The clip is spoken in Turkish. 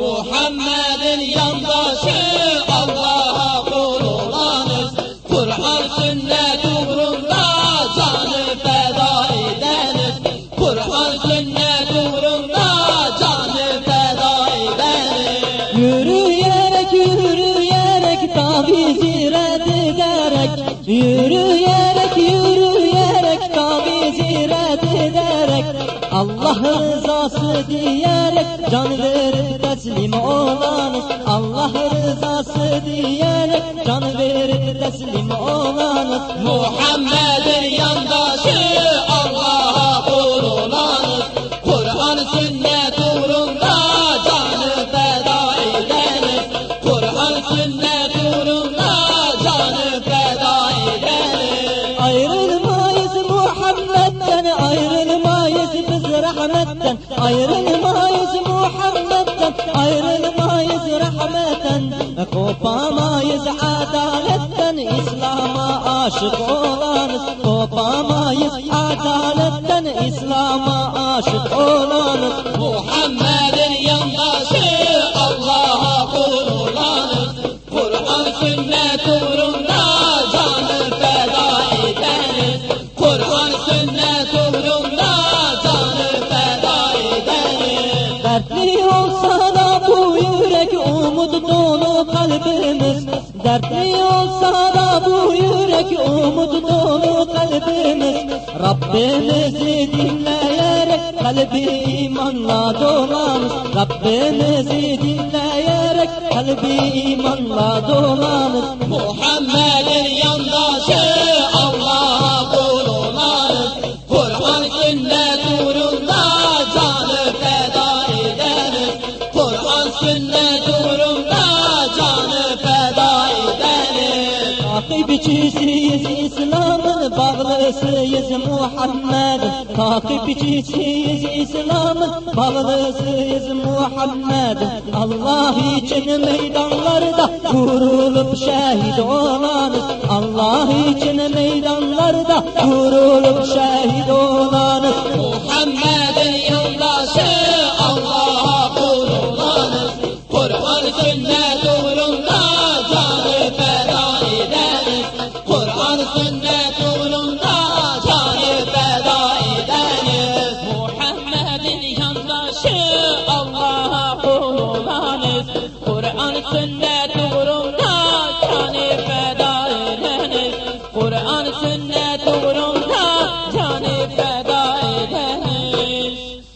Muhammed'in yandaşı Allah'a kul olanız. Kur'an sünnet uğrunda canı feda edeniz. Kur'an sünnet uğrunda canı feda edeniz. Yürüyerek yürüyerek tavizi red ederek yürüyerek Allah rızası diyerek can verip teslim olanız Allah rızası diyerek can verip teslim olanız Muhammed'in yandaşı رحمة غير المايز محمد غير المايز رحمة كوبا مايز عدالة إسلام عاشق ولانس كوبا مايز عدالة إسلام عاشق ولانس Dertli olsa da bu yürek umut dolu kalbimiz. Dertli olsa da bu yürek umut dolu kalbimiz. Rabbimizi dinleyerek kalbi imanla dolanız. Rabbimizi dinleyerek kalbi imanla dolanız. Muhammed'in yandaşı Takipçisiyiz İslam'ın bağlısıyız Muhammed'in Takipçisiyiz İslam'ın bağlısıyız Muhammed'in Allah için meydanlarda vurulup şehit olanız. Allah için meydanlarda vurulup şehit قرآن سنت غرم نا جان پیدا قرآن سنت